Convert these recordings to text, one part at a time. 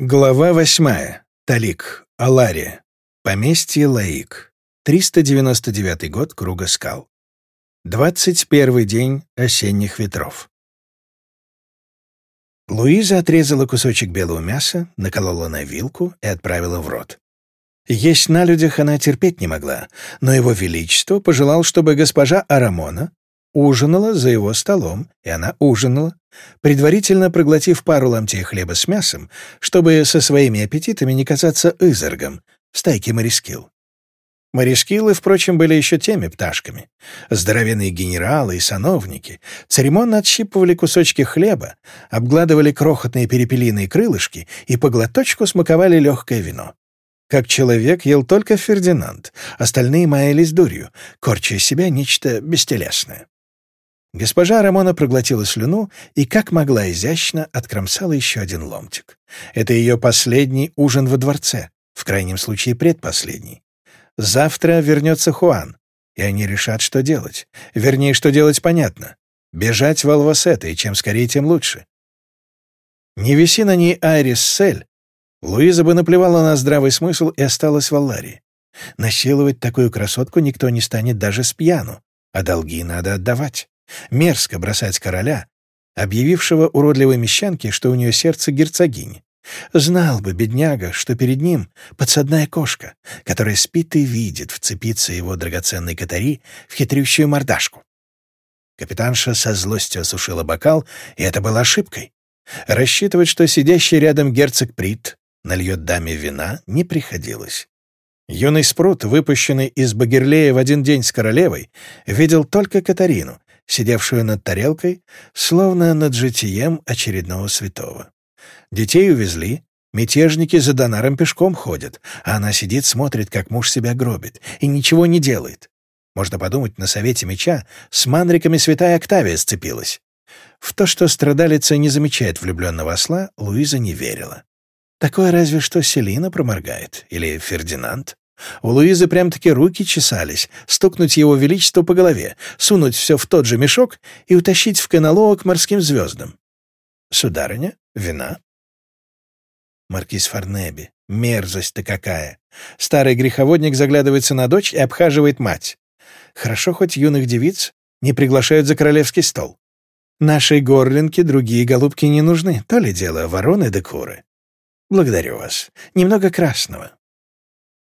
Глава восьмая. Талик. Алария. Поместье Лаик. 399 год Круга скал. 21 день осенних ветров. Луиза отрезала кусочек белого мяса, наколола на вилку и отправила в рот. Есть на людях она терпеть не могла, но его величество пожелал, чтобы госпожа Арамона ужинала за его столом, и она ужинала, предварительно проглотив пару ломтей хлеба с мясом, чтобы со своими аппетитами не казаться изергом в стайке морескил. Морескилы, впрочем, были еще теми пташками. Здоровенные генералы и сановники церемонно отщипывали кусочки хлеба, обгладывали крохотные перепелиные крылышки и по глоточку смаковали легкое вино. Как человек ел только Фердинанд, остальные маялись дурью, корча себя нечто бестелесное. Госпожа Рамона проглотила слюну и, как могла изящно, откромсала еще один ломтик. Это ее последний ужин во дворце, в крайнем случае предпоследний. Завтра вернется Хуан, и они решат, что делать. Вернее, что делать понятно. Бежать в Алвасета, и чем скорее, тем лучше. Не виси на ней Айрис Сель, Луиза бы наплевала на здравый смысл и осталась в Алларии. Насиловать такую красотку никто не станет даже с пьяну, а долги надо отдавать. Мерзко бросать короля, объявившего уродливой мещанке, что у нее сердце герцогини. Знал бы, бедняга, что перед ним подсадная кошка, которая спит и видит вцепиться его драгоценной катари в хитрющую мордашку. Капитанша со злостью осушила бокал, и это было ошибкой. Рассчитывать, что сидящий рядом герцог Прит нальет даме вина, не приходилось. Юный спрут, выпущенный из Багерлея в один день с королевой, видел только Катарину, сидевшую над тарелкой, словно над житием очередного святого. Детей увезли, мятежники за Донаром пешком ходят, а она сидит, смотрит, как муж себя гробит, и ничего не делает. Можно подумать, на Совете Меча с манриками святая Октавия сцепилась. В то, что страдалица не замечает влюбленного осла, Луиза не верила. Такое разве что Селина проморгает, или Фердинанд. У Луизы прям-таки руки чесались, стукнуть его величество по голове, сунуть все в тот же мешок и утащить в каналоо к морским звездам. Сударыня, вина. Маркиз Фарнеби, мерзость-то какая! Старый греховодник заглядывается на дочь и обхаживает мать. Хорошо, хоть юных девиц не приглашают за королевский стол. Нашей горлинке другие голубки не нужны, то ли дело вороны да куры. Благодарю вас. Немного красного.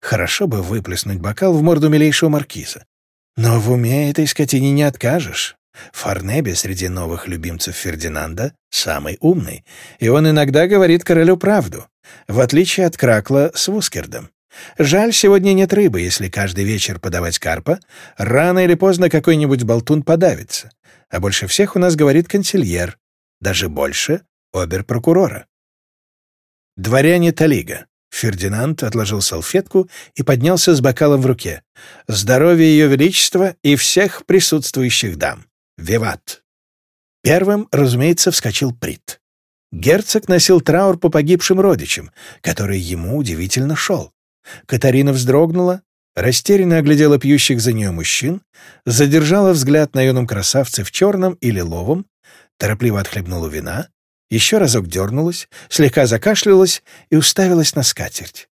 Хорошо бы выплеснуть бокал в морду милейшего маркиза. Но в уме этой скотине не откажешь. Фарнеби среди новых любимцев Фердинанда самый умный, и он иногда говорит королю правду, в отличие от Кракла с Вускердом. Жаль, сегодня нет рыбы, если каждый вечер подавать карпа, рано или поздно какой-нибудь болтун подавится. А больше всех у нас говорит консильер, даже больше обер-прокурора. Дворяне Талига. Фердинанд отложил салфетку и поднялся с бокалом в руке. «Здоровье Ее Величества и всех присутствующих дам! Виват!» Первым, разумеется, вскочил Прит. Герцог носил траур по погибшим родичам, который ему удивительно шел. Катарина вздрогнула, растерянно оглядела пьющих за нее мужчин, задержала взгляд на юном красавце в черном и лиловом, торопливо отхлебнула вина, еще разок дернулась, слегка закашлялась и уставилась на скатерть.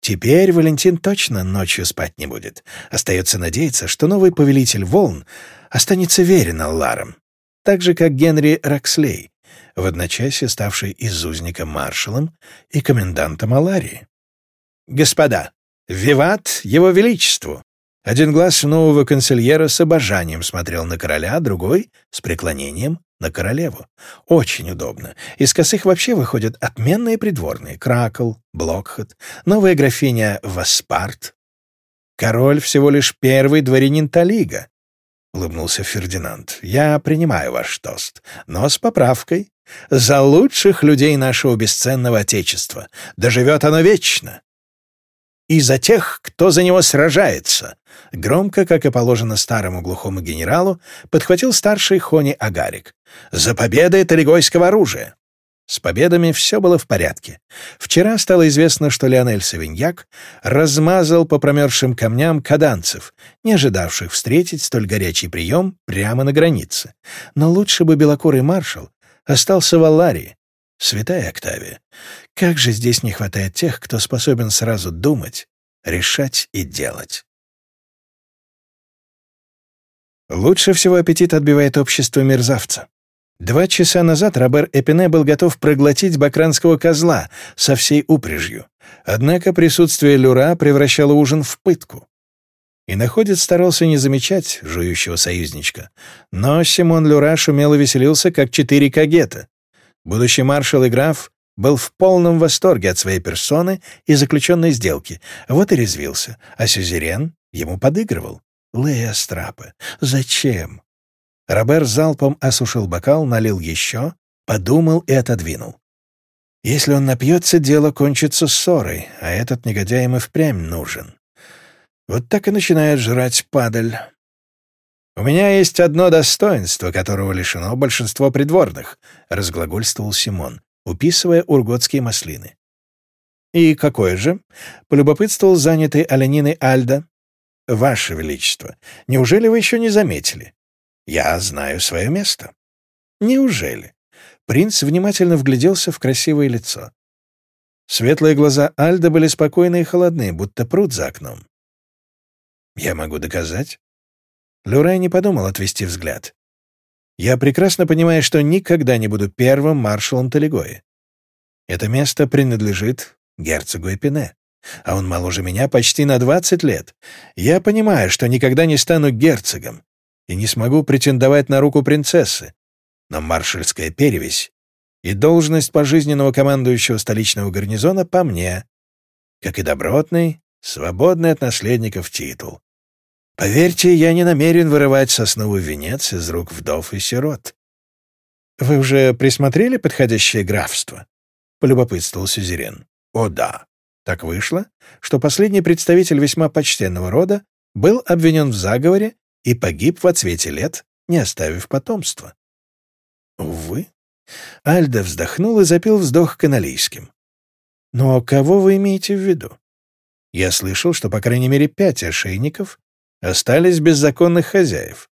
Теперь Валентин точно ночью спать не будет. Остается надеяться, что новый повелитель волн останется верен Алларам, так же, как Генри Рокслей, в одночасье ставший из маршалом и комендантом Аларии. «Господа, виват его величеству!» Один глаз нового консильера с обожанием смотрел на короля, другой — с преклонением на королеву. Очень удобно. Из косых вообще выходят отменные придворные. Кракл, Блокхот, новая графиня Васпарт. Король всего лишь первый дворянин Талига. — улыбнулся Фердинанд. «Я принимаю ваш тост, но с поправкой. За лучших людей нашего бесценного Отечества. Доживет оно вечно и за тех, кто за него сражается!» Громко, как и положено старому глухому генералу, подхватил старший Хони Агарик. «За победой талигойского оружия!» С победами все было в порядке. Вчера стало известно, что Леонель Савиньяк размазал по промерзшим камням каданцев, не ожидавших встретить столь горячий прием прямо на границе. Но лучше бы белокурый маршал остался в Алларии. Святая Октавия, как же здесь не хватает тех, кто способен сразу думать, решать и делать. Лучше всего аппетит отбивает общество мерзавца. Два часа назад Робер Эпине был готов проглотить бакранского козла со всей упряжью. Однако присутствие Люра превращало ужин в пытку. И находец старался не замечать жующего союзничка. Но Симон Люра шумело веселился, как четыре кагета. Будущий маршал и граф был в полном восторге от своей персоны и заключенной сделки. Вот и резвился. А Сюзерен ему подыгрывал. Лея Страпа. Зачем? Робер залпом осушил бокал, налил еще, подумал и отодвинул. Если он напьется, дело кончится ссорой, а этот негодяй ему впрямь нужен. Вот так и начинает жрать падаль. «У меня есть одно достоинство, которого лишено большинство придворных», — разглагольствовал Симон, уписывая урготские маслины. «И какое же?» — полюбопытствовал занятый олениной Альда. «Ваше Величество, неужели вы еще не заметили? Я знаю свое место». «Неужели?» Принц внимательно вгляделся в красивое лицо. Светлые глаза Альда были спокойны и холодны, будто пруд за окном. «Я могу доказать?» Люрай не подумал отвести взгляд. «Я прекрасно понимаю, что никогда не буду первым маршалом Талигои. Это место принадлежит герцогу Эпине, а он моложе меня почти на двадцать лет. Я понимаю, что никогда не стану герцогом и не смогу претендовать на руку принцессы, но маршальская перевесь и должность пожизненного командующего столичного гарнизона по мне, как и добротный, свободный от наследников титул. Поверьте, я не намерен вырывать сосновый венец из рук вдов и сирот. «Вы уже присмотрели подходящее графство?» — полюбопытствовал Сюзерен. «О, да. Так вышло, что последний представитель весьма почтенного рода был обвинен в заговоре и погиб в отсвете лет, не оставив потомства». «Увы». Альда вздохнул и запил вздох каналийским. «Но кого вы имеете в виду? Я слышал, что по крайней мере пять ошейников остались без законных хозяев.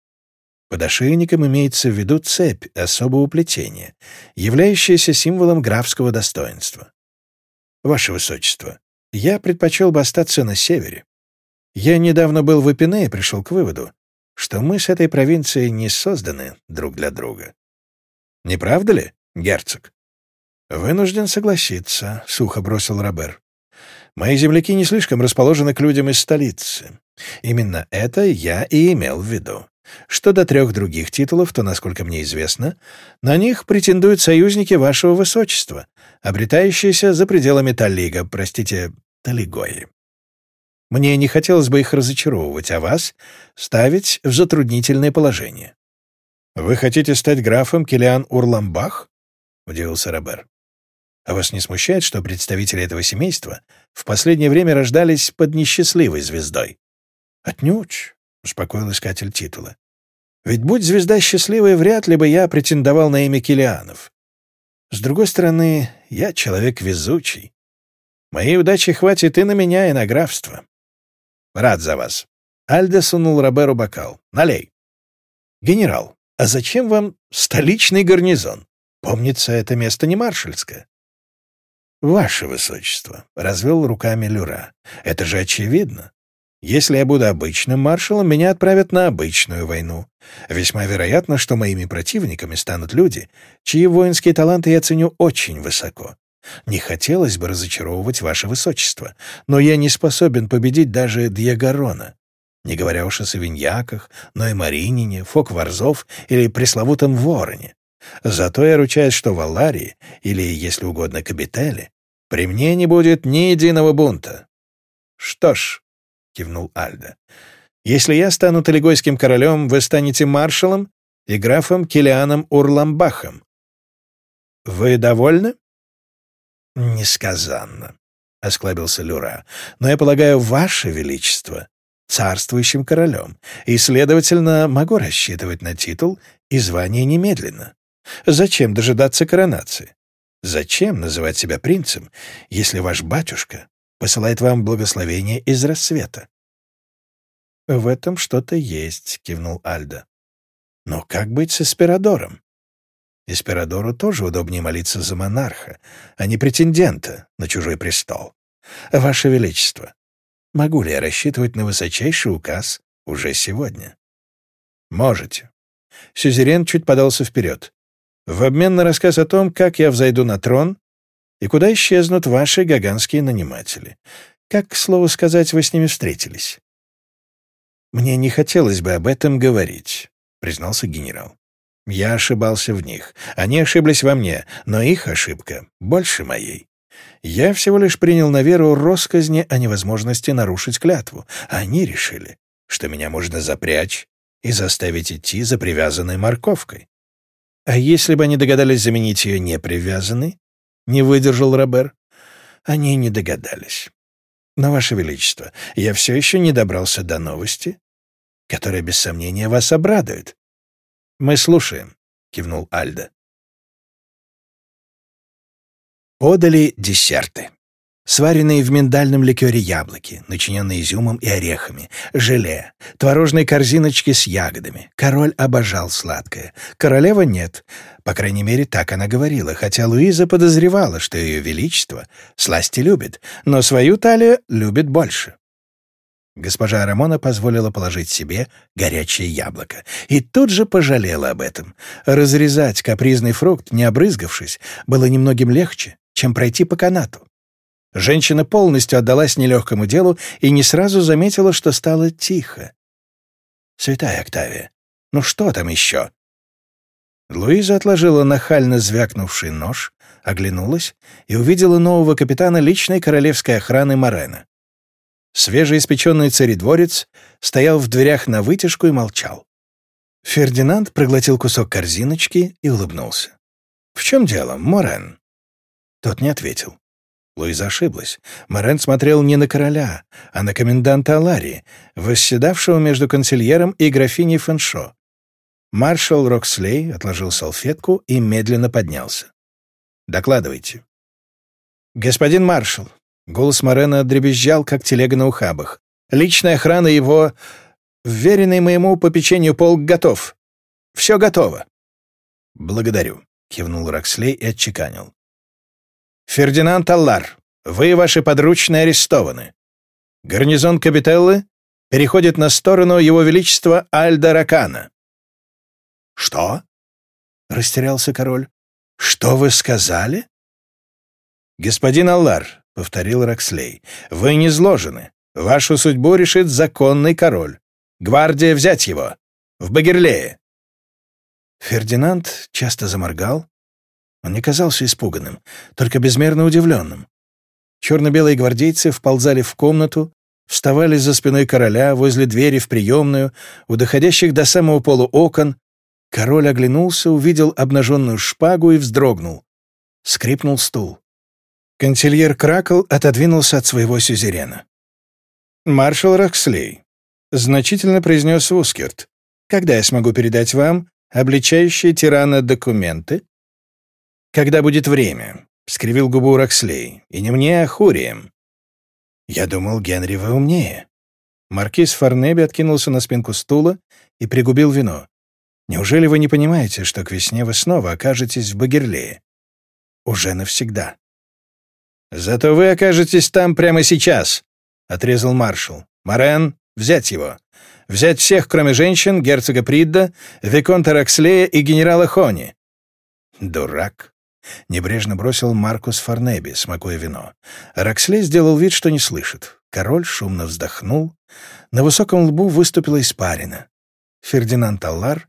Под ошейником имеется в виду цепь особого плетения, являющаяся символом графского достоинства. Ваше Высочество, я предпочел бы остаться на севере. Я недавно был в Эпине и пришел к выводу, что мы с этой провинцией не созданы друг для друга. Не правда ли, герцог? Вынужден согласиться, — сухо бросил Робер. Мои земляки не слишком расположены к людям из столицы. Именно это я и имел в виду. Что до трех других титулов, то, насколько мне известно, на них претендуют союзники вашего высочества, обретающиеся за пределами Талига, простите, Талигои. Мне не хотелось бы их разочаровывать, а вас ставить в затруднительное положение. «Вы хотите стать графом Килиан Урламбах?» — удивился Робер. А вас не смущает, что представители этого семейства в последнее время рождались под несчастливой звездой? Отнюдь, — успокоил искатель титула. Ведь будь звезда счастливой, вряд ли бы я претендовал на имя Килианов. С другой стороны, я человек везучий. Моей удачи хватит и на меня, и на графство. Рад за вас. Альда сунул Роберу бокал. Налей. Генерал, а зачем вам столичный гарнизон? Помнится, это место не маршальское. «Ваше Высочество», — развел руками Люра, — «это же очевидно. Если я буду обычным маршалом, меня отправят на обычную войну. Весьма вероятно, что моими противниками станут люди, чьи воинские таланты я ценю очень высоко. Не хотелось бы разочаровывать Ваше Высочество, но я не способен победить даже Дьягорона. Не говоря уж о Савиньяках, но и Маринине, Фокварзов или пресловутом Вороне. Зато я ручаюсь, что в Алларии, или, если угодно, Кабителе, при мне не будет ни единого бунта. Что ж, — кивнул Альда, — если я стану талигойским королем, вы станете маршалом и графом Килианом Урламбахом. Вы довольны? Несказанно, — осклабился Люра, — но я полагаю, ваше величество царствующим королем, и, следовательно, могу рассчитывать на титул и звание немедленно. Зачем дожидаться коронации? Зачем называть себя принцем, если ваш батюшка посылает вам благословение из рассвета? «В этом что-то есть», — кивнул Альда. «Но как быть с Эспирадором?» Эспирадору тоже удобнее молиться за монарха, а не претендента на чужой престол. Ваше Величество, могу ли я рассчитывать на высочайший указ уже сегодня? Можете. Сюзерен чуть подался вперед. В обмен на рассказ о том, как я взойду на трон и куда исчезнут ваши гаганские наниматели. Как, к слову сказать, вы с ними встретились? Мне не хотелось бы об этом говорить, признался генерал. Я ошибался в них. Они ошиблись во мне, но их ошибка больше моей. Я всего лишь принял на веру росказни о невозможности нарушить клятву. Они решили, что меня можно запрячь и заставить идти за привязанной морковкой. А если бы они догадались заменить ее непривязанной? Не выдержал Робер. Они не догадались. Но, Ваше Величество, я все еще не добрался до новости, которая, без сомнения, вас обрадует. «Мы слушаем», — кивнул Альда. Подали десерты. Сваренные в миндальном ликере яблоки, начиненные изюмом и орехами, желе, творожные корзиночки с ягодами. Король обожал сладкое. Королева нет. По крайней мере, так она говорила, хотя Луиза подозревала, что ее величество сласти любит, но свою талию любит больше. Госпожа Рамона позволила положить себе горячее яблоко. И тут же пожалела об этом. Разрезать капризный фрукт, не обрызгавшись, было немногим легче, чем пройти по канату. Женщина полностью отдалась нелегкому делу и не сразу заметила, что стало тихо. «Святая Октавия, ну что там еще?» Луиза отложила нахально звякнувший нож, оглянулась и увидела нового капитана личной королевской охраны Морена. Свежеиспеченный царедворец стоял в дверях на вытяжку и молчал. Фердинанд проглотил кусок корзиночки и улыбнулся. «В чем дело, Морен?» Тот не ответил. Луиза ошиблась. Морен смотрел не на короля, а на коменданта Аларии, восседавшего между консильером и графиней Фэншо. Маршал Рокслей отложил салфетку и медленно поднялся. «Докладывайте». «Господин маршал, Голос Морена дребезжал, как телега на ухабах. «Личная охрана его... Вверенный моему попечению полк готов. Все готово». «Благодарю», — кивнул Рокслей и отчеканил. «Фердинанд Аллар, вы и ваши подручные арестованы. Гарнизон Капителлы переходит на сторону Его Величества Альда Ракана». «Что?» — растерялся король. «Что вы сказали?» «Господин Аллар, — повторил Рокслей. «Вы не зложены. Вашу судьбу решит законный король. Гвардия взять его. В Багерлее». Фердинанд часто заморгал. Он не казался испуганным, только безмерно удивленным. Черно-белые гвардейцы вползали в комнату, вставали за спиной короля, возле двери в приемную, у доходящих до самого полу окон. Король оглянулся, увидел обнаженную шпагу и вздрогнул. Скрипнул стул. Консильер Кракл отодвинулся от своего сюзерена. «Маршал Рокслей», — значительно произнес Ускерт, «когда я смогу передать вам обличающие тирана документы?» «Когда будет время», — скривил губу Рокслей, «и не мне, а Хурием». «Я думал, Генри, вы умнее». Маркиз Фарнеби откинулся на спинку стула и пригубил вино. «Неужели вы не понимаете, что к весне вы снова окажетесь в Багерлее? Уже навсегда». «Зато вы окажетесь там прямо сейчас», — отрезал маршал. «Морен, взять его. Взять всех, кроме женщин, герцога Придда, Виконта Рокслея и генерала Хони». «Дурак», — небрежно бросил Маркус Форнеби, смакуя вино. Рокслей сделал вид, что не слышит. Король шумно вздохнул. На высоком лбу выступила испарина. Фердинанд Аллар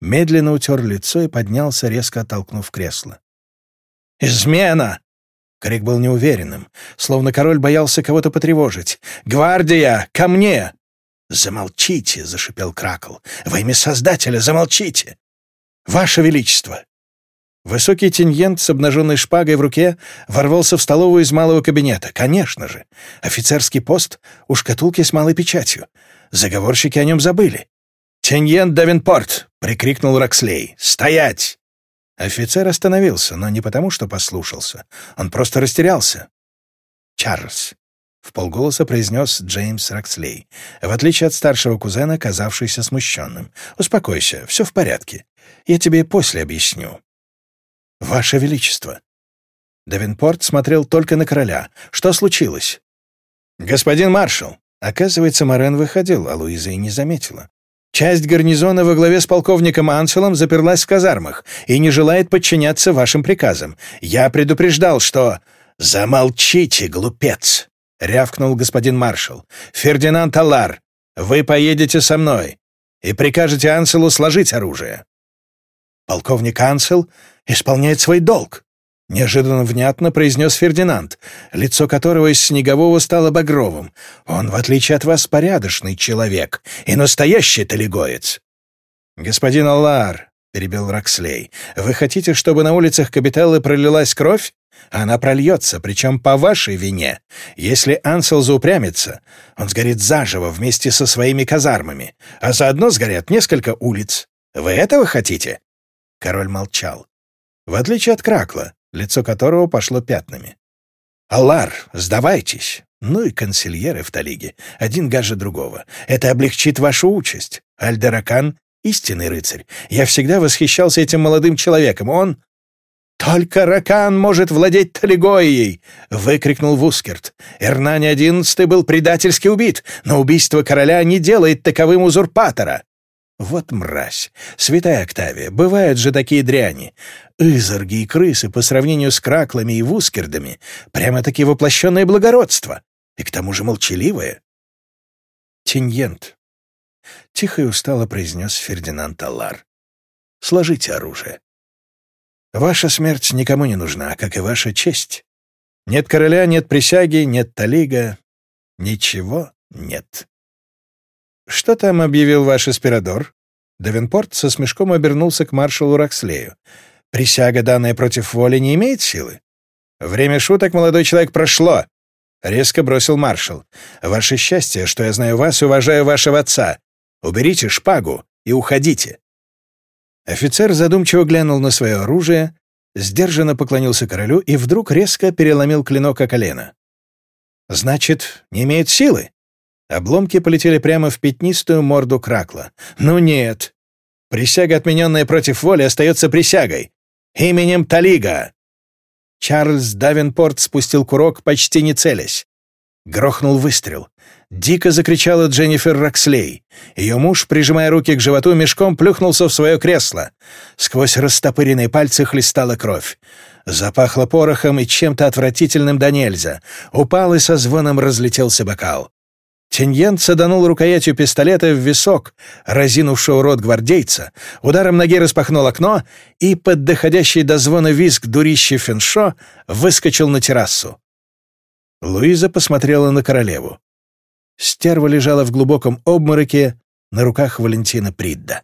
медленно утер лицо и поднялся, резко оттолкнув кресло. «Измена!» Крик был неуверенным, словно король боялся кого-то потревожить. «Гвардия! Ко мне!» «Замолчите!» — зашипел Кракл. «Во имя Создателя замолчите!» «Ваше Величество!» Высокий теньент с обнаженной шпагой в руке ворвался в столовую из малого кабинета. Конечно же. Офицерский пост у шкатулки с малой печатью. Заговорщики о нем забыли. «Теньент Давинпорт!» — прикрикнул Рокслей. «Стоять!» Офицер остановился, но не потому, что послушался. Он просто растерялся. «Чарльз», — в полголоса произнес Джеймс Рокслей, в отличие от старшего кузена, казавшийся смущенным. «Успокойся, все в порядке. Я тебе после объясню». «Ваше Величество!» Давинпорт смотрел только на короля. Что случилось? «Господин маршал!» Оказывается, Морен выходил, а Луиза и не заметила. Часть гарнизона во главе с полковником Анселом заперлась в казармах и не желает подчиняться вашим приказам. Я предупреждал, что... «Замолчите, глупец!» — рявкнул господин маршал. «Фердинанд Аллар, вы поедете со мной и прикажете Анселу сложить оружие». Полковник Ансел исполняет свой долг. Неожиданно внятно произнес Фердинанд, лицо которого из снегового стало багровым. «Он, в отличие от вас, порядочный человек и настоящий талигоец». «Господин Аллар», — перебил Рокслей, — «вы хотите, чтобы на улицах Капителлы пролилась кровь? Она прольется, причем по вашей вине. Если Ансел заупрямится, он сгорит заживо вместе со своими казармами, а заодно сгорят несколько улиц. Вы этого хотите?» Король молчал. В отличие от Кракла, лицо которого пошло пятнами. «Аллар, сдавайтесь!» Ну и консильеры в Талиге, один гаже другого. Это облегчит вашу участь. Альдеракан — истинный рыцарь. Я всегда восхищался этим молодым человеком. Он... «Только Ракан может владеть Талигоей!» — выкрикнул Вускерт. «Эрнани XI был предательски убит, но убийство короля не делает таковым узурпатора. Вот мразь! Святая Октавия, бывают же такие дряни. Изорги и крысы по сравнению с краклами и вускердами прямо-таки воплощенное благородство. И к тому же молчаливое. Тиньент. Тихо и устало произнес Фердинанд Аллар. Сложите оружие. Ваша смерть никому не нужна, как и ваша честь. Нет короля, нет присяги, нет талига. Ничего нет. «Что там объявил ваш эспирадор?» Давенпорт со смешком обернулся к маршалу Рокслею. «Присяга, данная против воли, не имеет силы?» «Время шуток, молодой человек, прошло!» — резко бросил маршал. «Ваше счастье, что я знаю вас и уважаю вашего отца. Уберите шпагу и уходите». Офицер задумчиво глянул на свое оружие, сдержанно поклонился королю и вдруг резко переломил клинок о колено. «Значит, не имеет силы?» Обломки полетели прямо в пятнистую морду Кракла. «Ну нет! Присяга, отмененная против воли, остается присягой! Именем Талига!» Чарльз Давенпорт спустил курок, почти не целясь. Грохнул выстрел. Дико закричала Дженнифер Рокслей. Ее муж, прижимая руки к животу, мешком плюхнулся в свое кресло. Сквозь растопыренные пальцы хлестала кровь. Запахло порохом и чем-то отвратительным до нельзя. Упал и со звоном разлетелся бокал. Тиньен саданул рукоятью пистолета в висок, разинувшего рот гвардейца, ударом ноги распахнул окно и, под доходящий до звона визг дурищий Феншо, выскочил на террасу. Луиза посмотрела на королеву. Стерва лежала в глубоком обмороке на руках Валентина Придда.